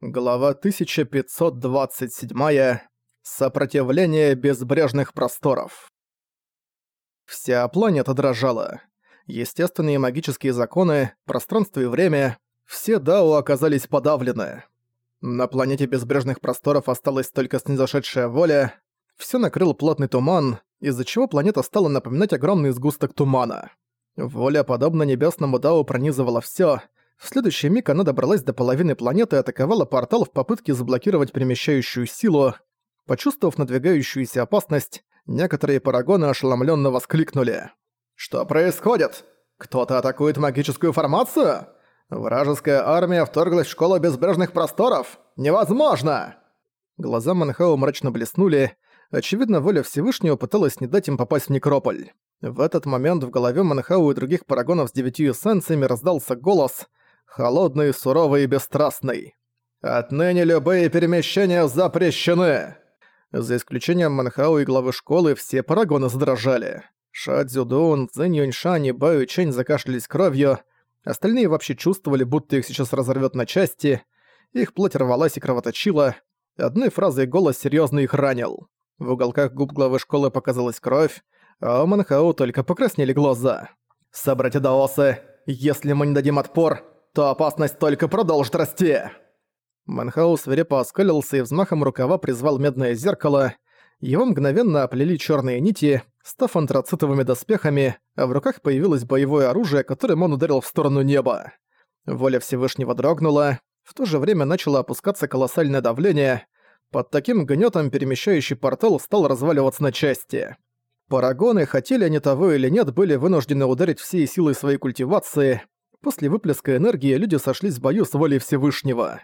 Глава 1527. Сопротивление безбрежных просторов. Вся планета дрожала. Естественные магические законы, пространство и время – все Дао оказались подавлены. На планете безбрежных просторов осталась только снизошедшая воля, все накрыл плотный туман, из-за чего планета стала напоминать огромный сгусток тумана. Воля, подобно небесному Дао, пронизывала все. В следующий миг она добралась до половины планеты и атаковала портал в попытке заблокировать перемещающую силу. Почувствовав надвигающуюся опасность, некоторые парагоны ошеломленно воскликнули. «Что происходит? Кто-то атакует магическую формацию? Вражеская армия вторглась в школу безбрежных просторов? Невозможно!» Глаза Манхау мрачно блеснули. Очевидно, воля Всевышнего пыталась не дать им попасть в Некрополь. В этот момент в голове Манхау и других парагонов с девятью эссенциями раздался голос — холодный, суровый и бесстрастный. «Отныне любые перемещения запрещены!» За исключением Манхау и главы школы все парагоны задрожали. Ша Цзюдун, Цзинь Юньшань и Баю Чэнь закашлялись кровью, остальные вообще чувствовали, будто их сейчас разорвет на части, их плоть рвалась и кровоточила, одной фразой голос серьезно их ранил. В уголках губ главы школы показалась кровь, а у Манхау только покраснели глаза. «Собратья Даосы, если мы не дадим отпор, то опасность только продолжит расти!» Манхаус свирепо оскалился и взмахом рукава призвал медное зеркало. Его мгновенно оплели черные нити, став антрацитовыми доспехами, а в руках появилось боевое оружие, которым он ударил в сторону неба. Воля Всевышнего дрогнула, в то же время начало опускаться колоссальное давление. Под таким гнетом перемещающий портал стал разваливаться на части. Парагоны, хотели они того или нет, были вынуждены ударить всей силой своей культивации, После выплеска энергии люди сошлись в бою с волей Всевышнего.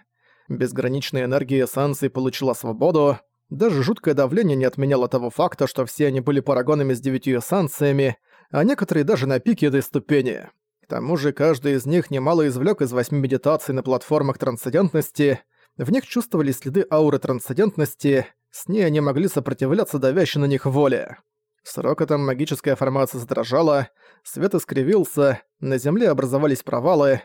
Безграничная энергия эссенции получила свободу, даже жуткое давление не отменяло того факта, что все они были парагонами с девятью эссенциями, а некоторые даже на пике этой ступени. К тому же каждый из них немало извлек из восьми медитаций на платформах трансцендентности, в них чувствовались следы ауры трансцендентности, с ней они могли сопротивляться давящей на них воле. С рокотом магическая формация задрожала, свет искривился, на Земле образовались провалы.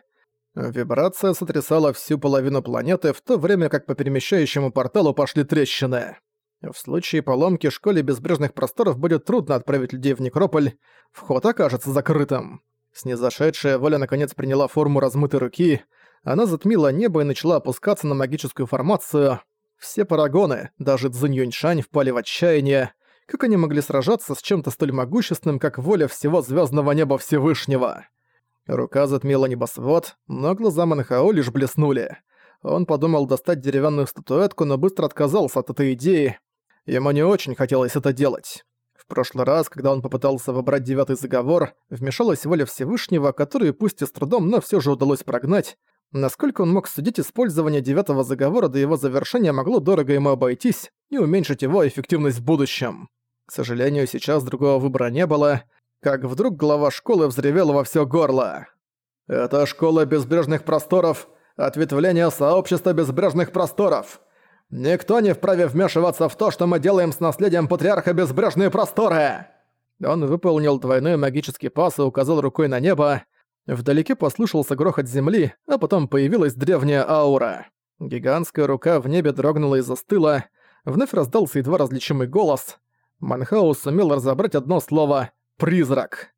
Вибрация сотрясала всю половину планеты, в то время как по перемещающему порталу пошли трещины. В случае поломки школе безбрежных просторов будет трудно отправить людей в Некрополь, вход окажется закрытым. Снизошедшая воля наконец приняла форму размытой руки, она затмила небо и начала опускаться на магическую формацию. Все парагоны, даже Цзинь Юньшань, впали в отчаяние. Как они могли сражаться с чем-то столь могущественным, как воля всего звездного неба Всевышнего? Рука затмила небосвод, но глаза Манхао лишь блеснули. Он подумал достать деревянную статуэтку, но быстро отказался от этой идеи. Ему не очень хотелось это делать. В прошлый раз, когда он попытался выбрать девятый заговор, вмешалась воля Всевышнего, которую пусть и с трудом, но все же удалось прогнать. Насколько он мог судить, использование девятого заговора до его завершения могло дорого ему обойтись и уменьшить его эффективность в будущем. К сожалению, сейчас другого выбора не было, как вдруг глава школы взревел во всё горло. «Это школа безбрежных просторов, ответвление сообщества безбрежных просторов. Никто не вправе вмешиваться в то, что мы делаем с наследием патриарха безбрежные просторы!» Он выполнил двойной магический пас и указал рукой на небо. Вдалеке послышался грохот земли, а потом появилась древняя аура. Гигантская рука в небе дрогнула и застыла. Вновь раздался едва различимый голос — Манхаус сумел разобрать одно слово «призрак».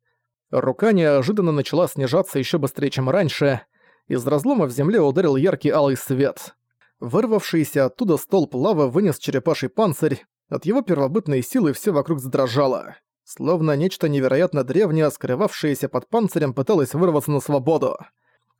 Рука неожиданно начала снижаться еще быстрее, чем раньше. Из разлома в земле ударил яркий алый свет. Вырвавшийся оттуда столб лавы вынес черепаший панцирь. От его первобытной силы все вокруг задрожало. Словно нечто невероятно древнее, скрывавшееся под панцирем, пыталось вырваться на свободу.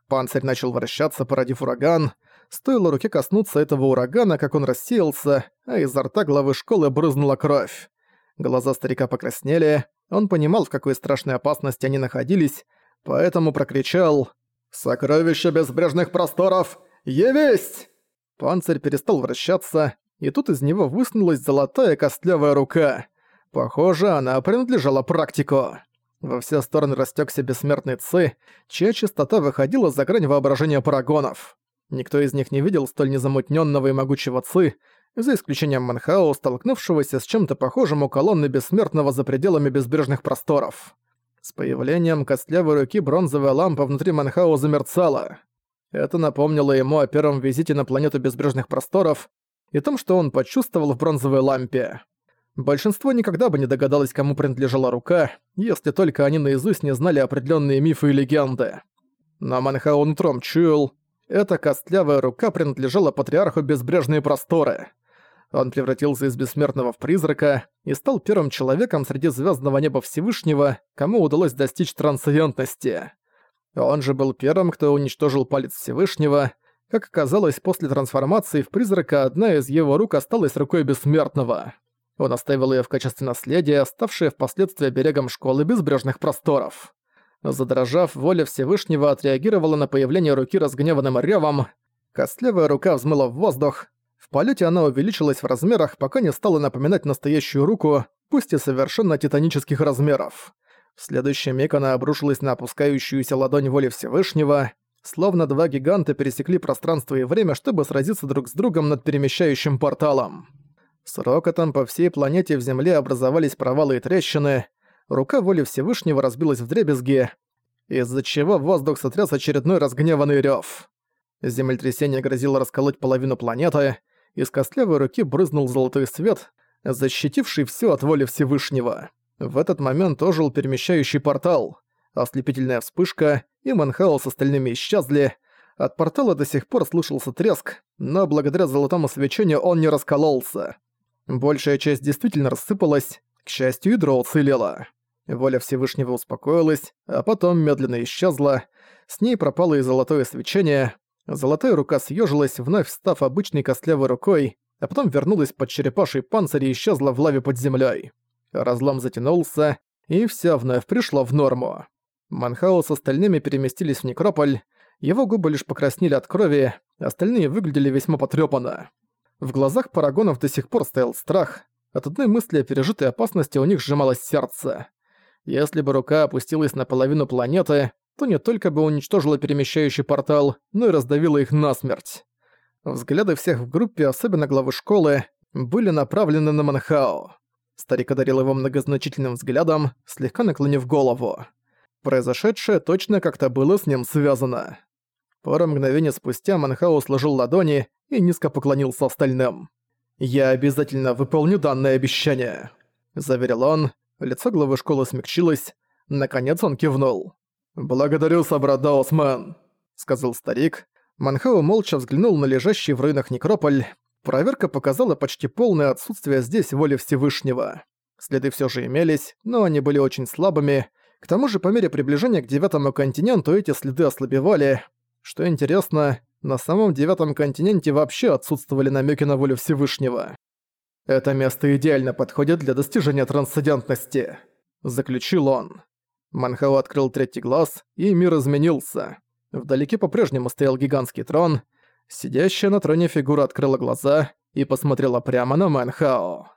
Панцирь начал вращаться, породив ураган. Стоило руке коснуться этого урагана, как он рассеялся, а изо рта главы школы брызнула кровь. Глаза старика покраснели, он понимал, в какой страшной опасности они находились, поэтому прокричал «Сокровище безбрежных просторов! Явись!» Панцирь перестал вращаться, и тут из него высунулась золотая костлявая рука. Похоже, она принадлежала практику. Во все стороны растекся бессмертный Ци, чья чистота выходила за грань воображения парагонов. Никто из них не видел столь незамутненного и могучего Ци, за исключением Манхао, столкнувшегося с чем-то похожим у колонны бессмертного за пределами безбрежных просторов. С появлением костлявой руки бронзовая лампа внутри Манхао замерцала. Это напомнило ему о первом визите на планету безбрежных просторов и том, что он почувствовал в бронзовой лампе. Большинство никогда бы не догадалось, кому принадлежала рука, если только они наизусть не знали определенные мифы и легенды. Но Манхаун утром чуял, эта костлявая рука принадлежала патриарху безбрежные просторы. Он превратился из бессмертного в призрака и стал первым человеком среди звездного неба Всевышнего, кому удалось достичь трансцендентности. Он же был первым, кто уничтожил палец Всевышнего. Как оказалось, после трансформации в призрака одна из его рук осталась рукой бессмертного. Он оставил ее в качестве наследия, ставшее впоследствии берегом школы безбрежных просторов. Задрожав, воля Всевышнего отреагировала на появление руки разгневанным рёвом. Костлявая рука взмыла в воздух. В полете она увеличилась в размерах, пока не стала напоминать настоящую руку, пусть и совершенно титанических размеров. В следующий миг она обрушилась на опускающуюся ладонь воли Всевышнего, словно два гиганта пересекли пространство и время, чтобы сразиться друг с другом над перемещающим порталом. С рокотом по всей планете в Земле образовались провалы и трещины, рука воли Всевышнего разбилась в дребезги, из-за чего воздух сотряс очередной разгневанный рёв. Землетрясение грозило расколоть половину планеты, из костлявой руки брызнул золотой свет, защитивший всё от воли Всевышнего. В этот момент ожил перемещающий портал. Ослепительная вспышка, и Манхао с остальными исчезли, от портала до сих пор слышался треск, но благодаря золотому свечению он не раскололся. Большая часть действительно рассыпалась, к счастью, ядро уцелело. Воля Всевышнего успокоилась, а потом медленно исчезла, с ней пропало и золотое свечение, золотая рука съежилась, вновь став обычной костлявой рукой, а потом вернулась под черепаший панцирь и исчезла в лаве под землей. Разлом затянулся, и все вновь пришло в норму. Манхао с остальными переместились в некрополь, его губы лишь покраснели от крови, остальные выглядели весьма потрёпанно. В глазах парагонов до сих пор стоял страх. От одной мысли о пережитой опасности у них сжималось сердце. Если бы рука опустилась на половину планеты, то не только бы уничтожила перемещающий портал, но и раздавила их насмерть. Взгляды всех в группе, особенно главы школы, были направлены на Манхао. Старик одарил его многозначительным взглядом, слегка наклонив голову. Произошедшее точно как-то было с ним связано. Пару мгновений спустя Манхао сложил ладони и низко поклонился остальным. «Я обязательно выполню данное обещание», — заверил он. Лицо главы школы смягчилось. Наконец он кивнул. «Благодарю, собрат Даусман», — сказал старик. Манхао молча взглянул на лежащий в руинах некрополь. Проверка показала почти полное отсутствие здесь воли Всевышнего. Следы все же имелись, но они были очень слабыми. К тому же по мере приближения к девятому континенту эти следы ослабевали, что интересно, на самом девятом континенте вообще отсутствовали намеки на волю Всевышнего. «Это место идеально подходит для достижения трансцендентности», — заключил он. Манхао открыл третий глаз, и мир изменился. Вдалеке по-прежнему стоял гигантский трон. Сидящая на троне фигура открыла глаза и посмотрела прямо на Манхао.